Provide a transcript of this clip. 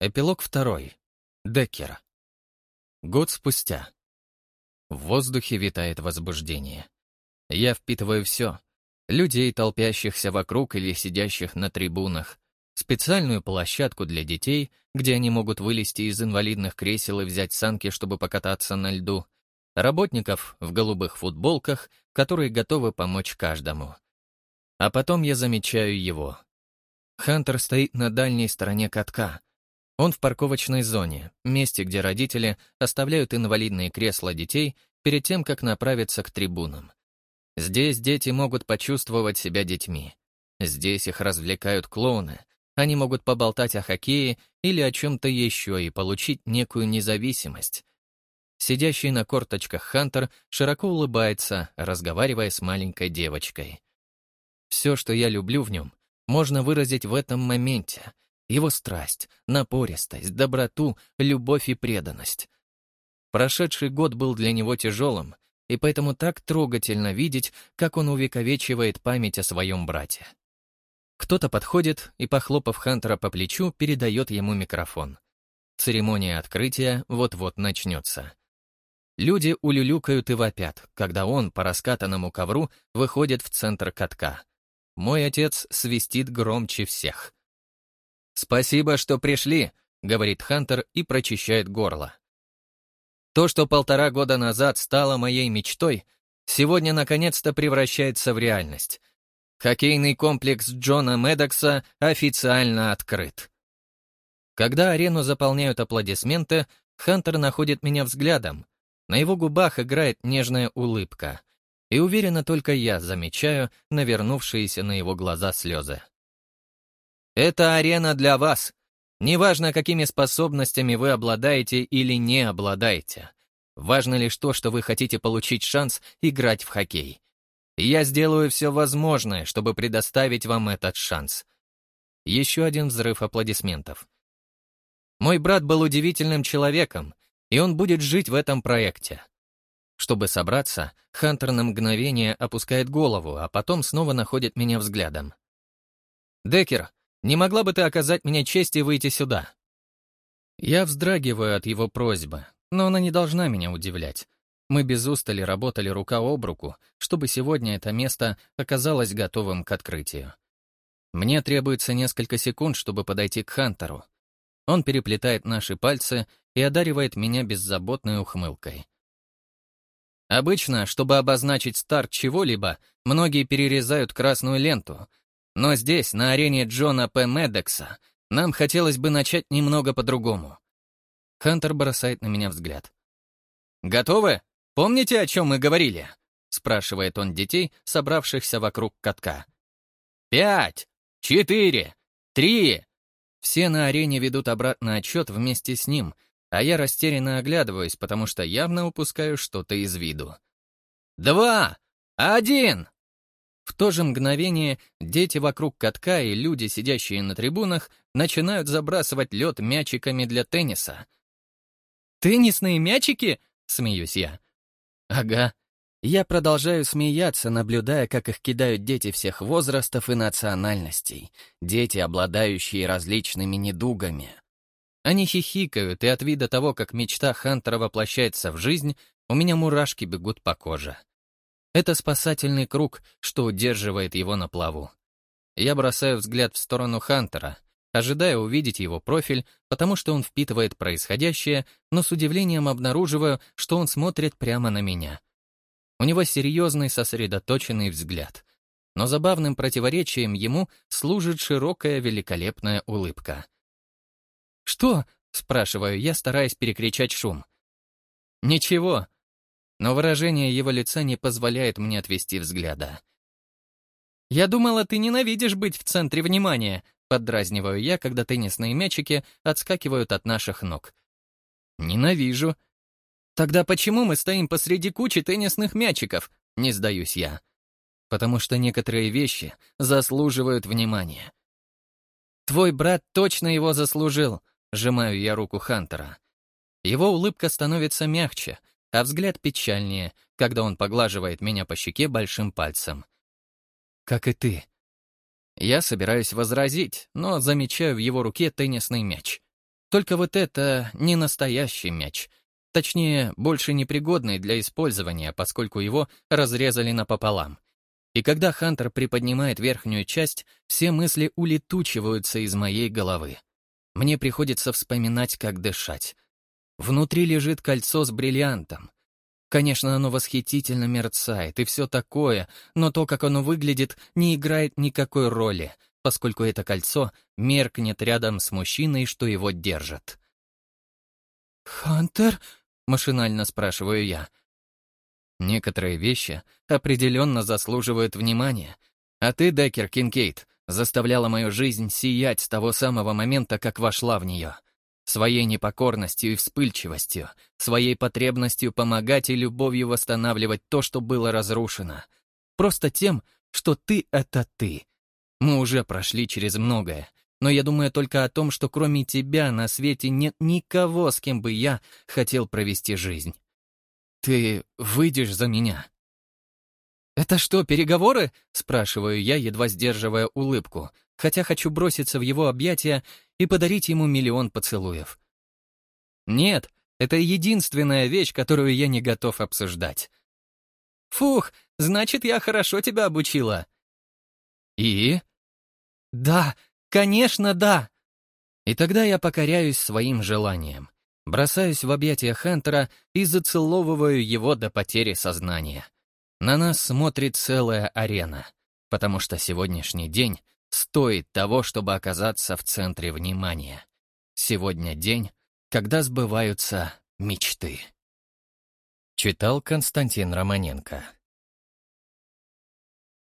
Эпилог второй. Деккер. Год спустя. В воздухе витает возбуждение. Я впитываю все. Людей, толпящихся вокруг или сидящих на трибунах, специальную площадку для детей, где они могут вылезти из инвалидных кресел и взять санки, чтобы покататься на льду, работников в голубых футболках, которые готовы помочь каждому. А потом я замечаю его. Хантер стоит на дальней стороне катка. Он в парковочной зоне, месте, где родители оставляют инвалидные кресла детей перед тем, как направиться к трибунам. Здесь дети могут почувствовать себя детьми. Здесь их развлекают клоуны. Они могут поболтать о хоккее или о чем-то еще и получить некую независимость. Сидящий на корточках Хантер широко улыбается, разговаривая с маленькой девочкой. Все, что я люблю в нем, можно выразить в этом моменте. Его страсть, напористость, доброту, любовь и преданность. Прошедший год был для него тяжелым, и поэтому так трогательно видеть, как он увековечивает память о своем брате. Кто-то подходит и, похлопав Хантера по плечу, передает ему микрофон. Церемония открытия вот-вот начнется. Люди улюлюкают и вопят, когда он по раскатанному ковру выходит в центр катка. Мой отец свистит громче всех. «Спасибо, что пришли», — говорит Хантер и прочищает горло. То, что полтора года назад стало моей мечтой, сегодня наконец-то превращается в реальность. Хоккейный комплекс Джона Медокса официально открыт. Когда арену заполняют аплодисменты, Хантер находит меня взглядом. На его губах играет нежная улыбка. И уверенно только я замечаю навернувшиеся на его глаза слезы. «Это арена для вас. Неважно, какими способностями вы обладаете или не обладаете. Важно лишь то, что вы хотите получить шанс играть в хоккей. Я сделаю все возможное, чтобы предоставить вам этот шанс». Еще один взрыв аплодисментов. Мой брат был удивительным человеком, и он будет жить в этом проекте. Чтобы собраться, Хантер на мгновение опускает голову, а потом снова находит меня взглядом. «Деккер, не могла бы ты оказать мне честь и выйти сюда?» Я вздрагиваю от его просьбы, но она не должна меня удивлять. Мы без устали работали рука об руку, чтобы сегодня это место оказалось готовым к открытию. Мне требуется несколько секунд, чтобы подойти к Хантеру. Он переплетает наши пальцы и одаривает меня беззаботной ухмылкой. Обычно, чтобы обозначить старт чего-либо, многие перерезают красную ленту. Но здесь, на арене Джона П. Медекса, нам хотелось бы начать немного по-другому. Хантер бросает на меня взгляд. «Готовы? Помните, о чем мы говорили?» спрашивает он детей, собравшихся вокруг катка. «Пять! Четыре! Три!» Все на арене ведут обратный отчет вместе с ним, а я растерянно оглядываюсь, потому что явно упускаю что-то из виду. «Два! Один!» В то же мгновение дети вокруг катка и люди, сидящие на трибунах, начинают забрасывать лед мячиками для тенниса. «Теннисные мячики?» — смеюсь я. «Ага». Я продолжаю смеяться, наблюдая, как их кидают дети всех возрастов и национальностей, дети, обладающие различными недугами. Они хихикают, и от вида того, как мечта Хантера воплощается в жизнь, у меня мурашки бегут по коже. Это спасательный круг, что удерживает его на плаву. Я бросаю взгляд в сторону Хантера, ожидая увидеть его профиль, потому что он впитывает происходящее, но с удивлением обнаруживаю, что он смотрит прямо на меня. У него серьезный сосредоточенный взгляд. Но забавным противоречием ему служит широкая великолепная улыбка. «Что?» — спрашиваю я, стараясь перекричать шум. «Ничего». Но выражение его лица не позволяет мне отвести взгляда. «Я думала, ты ненавидишь быть в центре внимания», — поддразниваю я, когда теннисные мячики отскакивают от наших ног. «Ненавижу». «Тогда почему мы стоим посреди кучи теннисных мячиков?» — не сдаюсь я. «Потому что некоторые вещи заслуживают внимания». «Твой брат точно его заслужил», Сжимаю я руку Хантера. Его улыбка становится мягче, а взгляд печальнее, когда он поглаживает меня по щеке большим пальцем. «Как и ты». Я собираюсь возразить, но замечаю в его руке теннисный мяч. Только вот это не настоящий мяч. Точнее, больше непригодный для использования, поскольку его разрезали напополам. И когда Хантер приподнимает верхнюю часть, все мысли улетучиваются из моей головы. Мне приходится вспоминать, как дышать. Внутри лежит кольцо с бриллиантом. Конечно, оно восхитительно мерцает и все такое, но то, как оно выглядит, не играет никакой роли, поскольку это кольцо меркнет рядом с мужчиной, что его держит. «Хантер?» — машинально спрашиваю я. Некоторые вещи определенно заслуживают внимания. А ты, Деккер Кинкейт, заставляла мою жизнь сиять с того самого момента, как вошла в нее. Своей непокорностью и вспыльчивостью, своей потребностью помогать и любовью восстанавливать то, что было разрушено. Просто тем, что ты — это ты. Мы уже прошли через многое, но я думаю только о том, что кроме тебя на свете нет никого, с кем бы я хотел провести жизнь. Ты выйдешь за меня?» «Это что, переговоры?» — спрашиваю я, едва сдерживая улыбку, хотя хочу броситься в его объятия и подарить ему миллион поцелуев. «Нет, это единственная вещь, которую я не готов обсуждать». «Фух, значит, я хорошо тебя обучила». «И?» «Да, конечно, да». И тогда я покоряюсь своим желаниям. Бросаюсь в объятия Хантера и зацеловываю его до потери сознания. На нас смотрит целая арена, потому что сегодняшний день стоит того, чтобы оказаться в центре внимания. Сегодня день, когда сбываются мечты. Читал Константин Романенко.